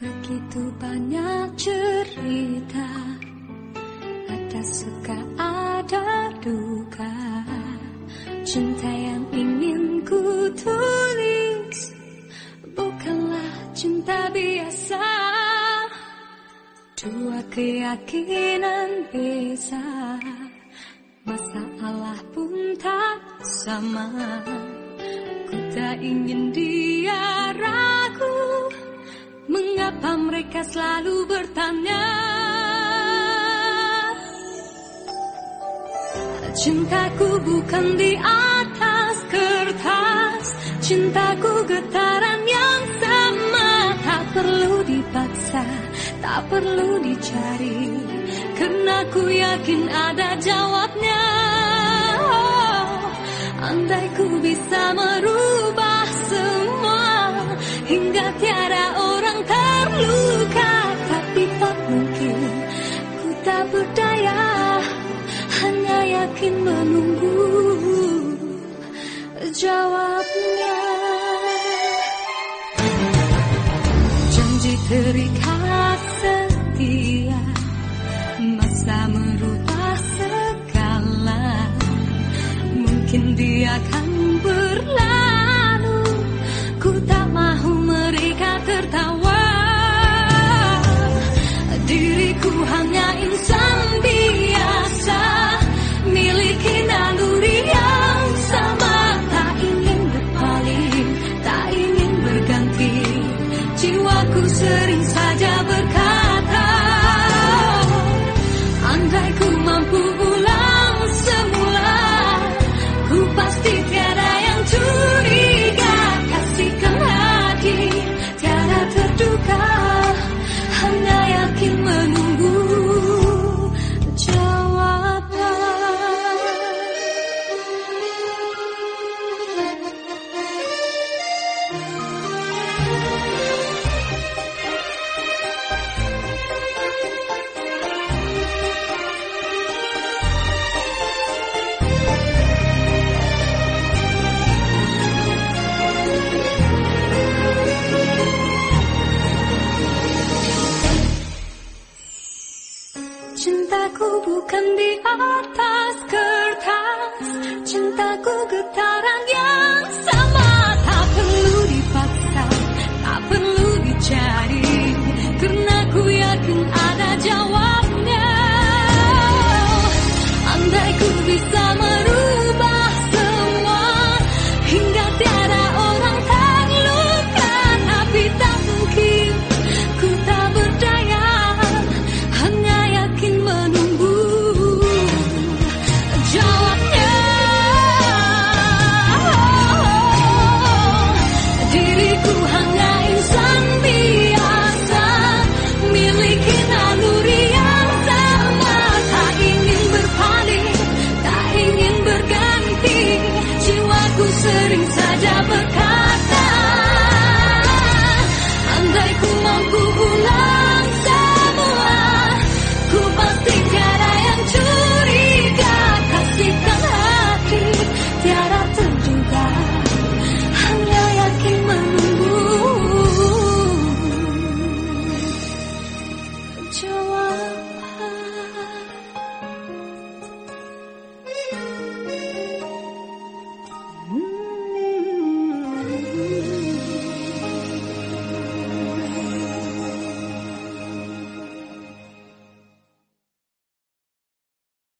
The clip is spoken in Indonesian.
Begitu banyak cerita Ada suka ada duka. Cinta yang ingin ku tulis Bukanlah cinta biasa. Dua keyakinan beza Masalah pun tak sama. Ku tak ingin dia ragu Mengapa mereka selalu bertanya? Cintaku bukan di atas kertas. Cintaku getaran yang sama. Tak perlu dipaksa Tak perlu dicari. Karena ku yakin ada jawabnya. Oh, Andai ku bisa merubah semua Hingga tiada terluka Tapi tak mungkin. Ku tak berdaya Hanya yakin menunggu Jawabnya. Janji terikat setia Masa merubah segala. Mungkin dia akan berlalu Ku tak mahu mereka tertawa hanya insan Cintaku bukan di atas kertas. Cintaku getaran yang ku sering saja berkata